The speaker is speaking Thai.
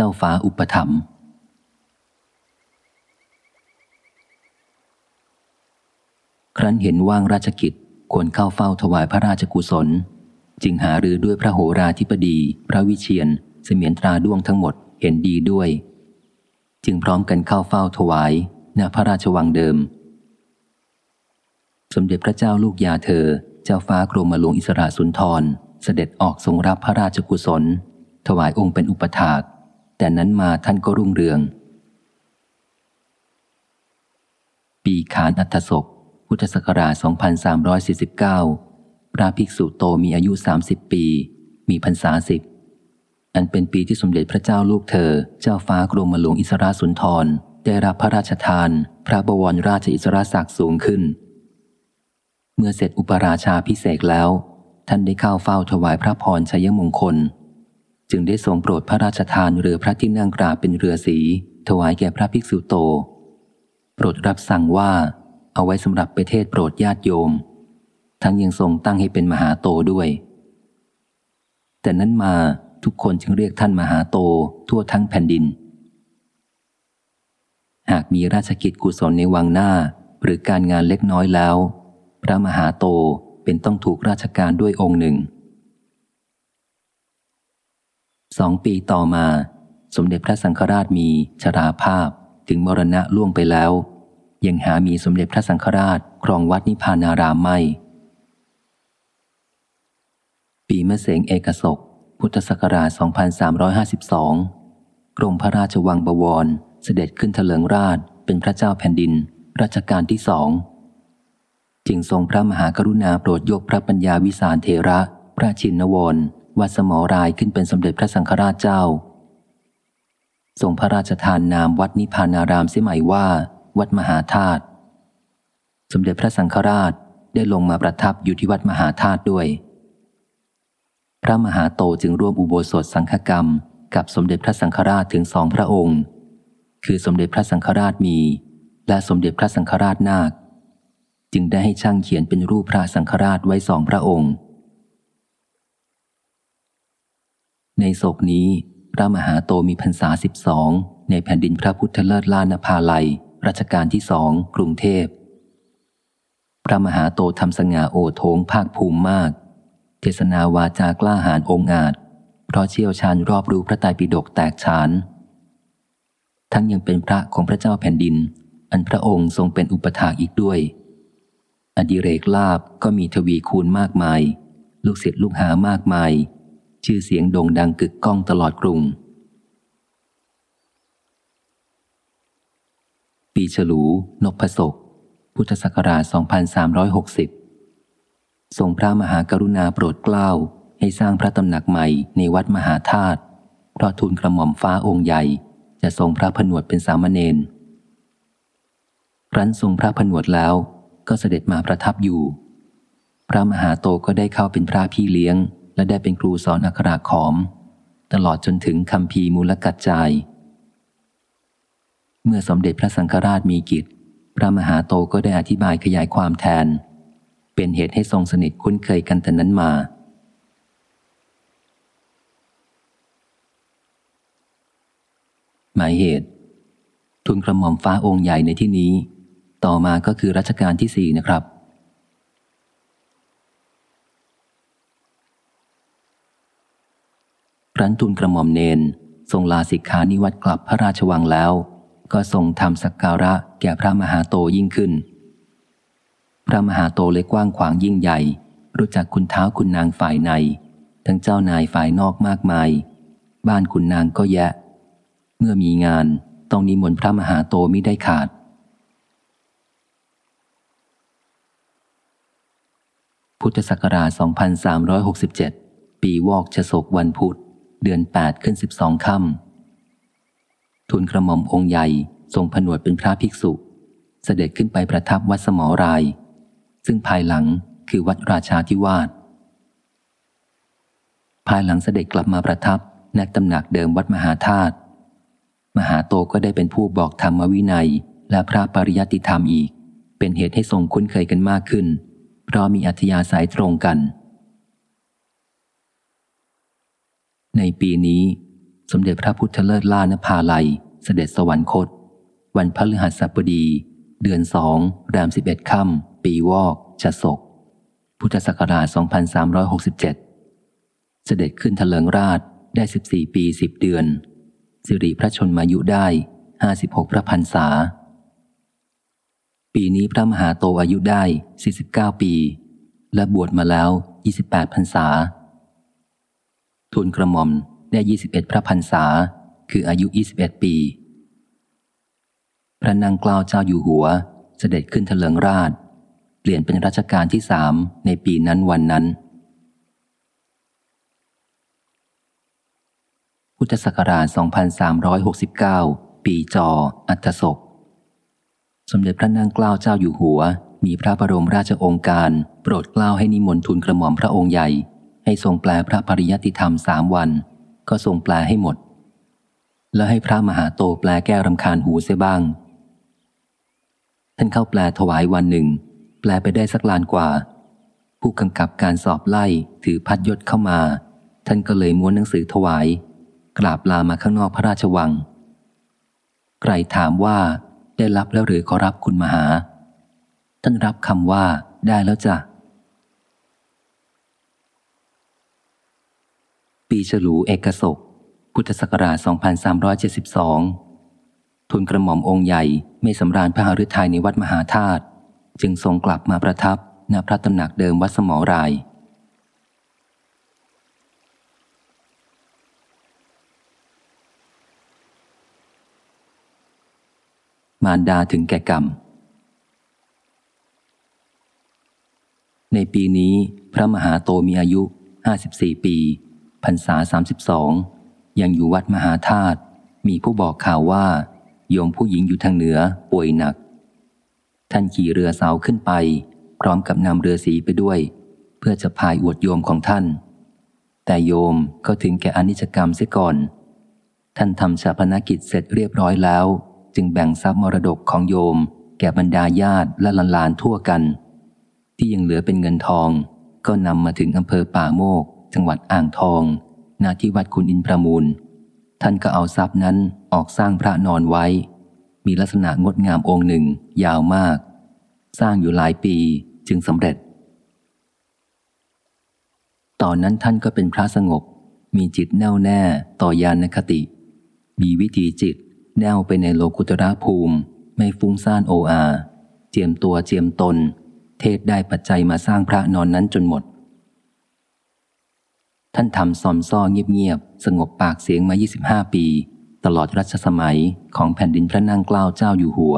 เจ้าฟ้าอุปถัมภ์ครั้นเห็นว่างราชกิจควรเข้าเฝ้าถวายพระราชกุศล จึงหารือด้วยพระโหราธิปดี พระวิเชียนเสมียนตราด้วงทั้งหมดเห็นดีด้วย จึงพร้อมกันเข้าเฝ้าถวายณพระราชวังเดิม สมเด็จพระเจ้าลูกยาเธอ เจ้าฟ้ากรมหลวงอิสระสุนทร เสด็จออกทรงรับพระราชกุศล ถวายองค์เป็นอุปถาก แต่นั้นมาท่านก็รุ่งเรือง ปีขานอัตศก พุทธศักราช 2349 พระภิกษุโตมีอายุ 30 ปี มีพรรษาสิบ อันเป็นปีที่สมเด็จพระเจ้าลูกเธอ เจ้าฟ้ากรมหลวงอิสราสุนทร ได้รับพระราชทาน พระบวรราชอิสราศักดิ์สูงขึ้น เมื่อเสร็จอุปราชาพิเศษแล้ว ท่านได้เข้าเฝ้าถวายพระพรชัยมงคล จึงได้ทรงโปรดพระราชทานเรือพระที่นั่งกราเป็นเรือสี ถวายแก่พระภิกษุโต โปรดรับสั่งว่าเอาไว้สำหรับไปเทศโปรดญาติโยม ทั้งยังทรงตั้งให้เป็นมหาโตด้วย แต่นั้นมาทุกคนจึงเรียกท่านมหาโตทั่วทั้งแผ่นดิน หากมีราชกิจกุศลในวังหน้า หรือการงานเล็กน้อยแล้ว พระมหาโตเป็นต้องถูกราชการด้วยองค์หนึ่ง สองปีต่อมา สมเด็จพระสังฆราชมีชราภาพถึงมรณะล่วงไปแล้ว ยังหามีสมเด็จพระสังฆราชครองวัดนิพพานารามไม่ ปีมะเสงเอกศก พุทธศักราช 2352 กรมพระราชวังบวรเสด็จขึ้นเถลิงราชเป็นพระเจ้าแผ่นดิน รัชกาลที่สอง จึงทรงพระมหากรุณาโปรดยกพระปัญญาวิสารเทระ พระชินวร วัดสมอรายขึ้นเป็นสมเด็จพระสังฆราชเจ้าทรงพระราชทานนามวัดนิพพานารามเสียใหม่ว่า วัดมหาธาตุสมเด็จพระสังฆราชได้ลงมาประทับอยู่ที่วัดมหาธาตุด้วย พระมหาโตจึงร่วมอุโบสถสังฆกรรม กับสมเด็จพระสังฆราชถึงสองพระองค์ คือสมเด็จพระสังฆราชมี และสมเด็จพระสังฆราชนาค จึงได้ให้ช่างเขียนเป็นรูปพระสังฆราชไว้สองพระองค์ ในโศกนี้ พระมหาโตมีพรรษาสิบสองในแผ่นดินพระพุทธเลิศล้านภาลัยรัชกาลที่สองกรุงเทพ พระมหาโตทำสง่าโอโถงภาคภูมิมาก เทศนาวาจากล้าหาญองอาจ เพราะเชี่ยวชาญรอบรู้พระไตรปิฎกแตกฉาน ทั้งยังเป็นพระของพระเจ้าแผ่นดิน อันพระองค์ทรงเป็นอุปถากอีกด้วย อดิเรกลาบก็มีทวีคูณมากมาย ลูกศิษย์ลูกหามากมาย ชื่อเสียงโด่งดังกึกก้องตลอดกรุง ปีฉลู นพศก พุทธศักราช 2360 ทรงพระมหากรุณาโปรดเกล้าให้สร้างพระตำหนักใหม่ในวัดมหาธาตุเพราะทูลกระหม่อมฟ้าองค์ใหญ่ จะทรงพระผนวดเป็นสามเณรครั้นทรงพระผนวดแล้วก็เสด็จมาประทับอยู่ พระมหาโตก็ได้เข้าเป็นพระพี่เลี้ยง และได้เป็นครูสอนอักขระขอม ตลอดจนถึงคำพีมูลกัจจาย เมื่อสมเด็จพระสังฆราชมีกิจ พระมหาโตก็ได้อธิบายขยายความแทน เป็นเหตุให้ทรงสนิทคุ้นเคยกันแต่นั้นมา หมายเหตุ ทุนกระหม่อมฟ้าองค์ใหญ่ในที่นี้ ต่อมาก็คือรัชกาลที่สี่นะครับ ครั้นทุนกระหม่อมเนนทรงลาสิกขานิวัตกลับพระราชวังแล้ว ก็ทรงทำสักการะแก่พระมหาโตยิ่งขึ้น พระมหาโตเลยกว้างขวางยิ่งใหญ่ รู้จักคุณเท้าคุณนางฝ่ายใน ทั้งเจ้านายฝ่ายนอกมากมาย บ้านคุณนางก็แยะ เมื่อมีงานต้องนิมนต์พระมหาโตมิได้ขาด พุทธศักราช 2367 ปีวอกชศกวันพุธ เดือน8ขึ้น12ค่ำทูลกระหม่อมองค์ใหญ่ทรงผนวดเป็นพระภิกษุ เสด็จขึ้นไปประทับวัดสมอราย ซึ่งภายหลังคือวัดราชาธิวาสภายหลังเสด็จกลับมาประทับณตำหนักเดิมวัดมหาธาตุมหาโตก็ได้เป็นผู้บอกธรรมวินัย และพระปริยัติธรรมอีก เป็นเหตุให้ทรงคุ้นเคยกันมากขึ้น เพราะมีอัธยาศัยตรงกัน ในปีนี้ สมเด็จพระพุทธเลิศล่านภาลัย เสด็จสวรรคต วันพฤหัสบดี เดือนสองแรมสิบเอ็ดค่ำปีวอกชศก พุทธศักราช 2367 เสด็จขึ้นทะเลิงราชได้ 14 ปี 10 เดือน สิริพระชนมายุได้ 56 พระพรรษา ปีนี้พระมหาโตอายุได้ 49 ปี และบวชมาแล้ว 28 พรรษา ทุนกระหม่อมได้21พระพรรษา คืออายุ21ปี พระนางกล้าวเจ้าอยู่หัวเสด็จขึ้นทะเลิงราช เปลี่ยนเป็นรัชกาลที่สามในปีนั้นวันนั้น พุทธศักราช 2369 ปีจอ อัทศก สมเด็จพระนางเกล้าเจ้าอยู่หัว มีพระบรมราชองค์การ โปรดเกล้าให้นิมนต์ทูลกระหม่อมพระองค์ใหญ่ ให้ทรงแปลพระปริยติธรรมสามวัน ก็ทรงแปลให้หมด แล้วให้พระมหาโตแปลแก้รำคาญหูเสียบ้าง ท่านเข้าแปลถวายวันหนึ่ง แปลไปได้สักลานกว่า ผู้กำกับการสอบไล่ถือพัดยศเข้ามา ท่านก็เลยม้วนหนังสือถวาย กราบลามาข้างนอกพระราชวัง ใครถามว่าได้รับแล้วหรือขอรับคุณมหา ท่านรับคำว่าได้แล้วจ้ะ ปีฉลูเอกศก พุทธศักราช 2372 ทุนกระหม่อมองค์ใหญ่ไม่สำราญพระหฤทัยในวัดมหาธาตุจึงทรงกลับมาประทับณพระตำหนักเดิมวัดสมอราย มารดาถึงแก่กรรม ในปีนี้พระมหาโตมีอายุ 54 ปี พรรษา32ยังอยู่วัดมหาธาตุมีผู้บอกข่าวว่า โยมผู้หญิงอยู่ทางเหนือป่วยหนัก ท่านขี่เรือเสาขึ้นไป พร้อมกับนำเรือสีไปด้วย เพื่อจะพายอวดโยมของท่าน แต่โยมก็ถึงแก่อนิจกรรมเสียก่อน ท่านทำชาพนกิจเสร็จเรียบร้อยแล้ว จึงแบ่งทรัพย์มรดกของโยม แก่บรรดาญาติและลานๆทั่วกัน ที่ยังเหลือเป็นเงินทอง ก็นำมาถึงอำเภอป่าโมก จังหวัดอ่างทองณที่วัดคุณอินประมูล ท่านก็เอาทรัพย์นั้นออกสร้างพระนอนไว้ มีลักษณะงดงามองค์หนึ่ง ยาวมาก สร้างอยู่หลายปีจึงสำเร็จ ตอนนั้นท่านก็เป็นพระสงบ มีจิตแน่วแน่ต่อยานคติ มีวิธีจิตแน่วไปในโลกุตระภูมิ ไม่ฟุ้งซ่านโออา เจียมตัวเจียมตน เทศได้ปัจจัยมาสร้างพระนอนนั้นจนหมด ท่านทำซอมซ่อเงียบๆ สงบปากเสียงมา 25 ปี ตลอดรัชสมัยของแผ่นดินพระนั่งเกล้าเจ้าอยู่หัว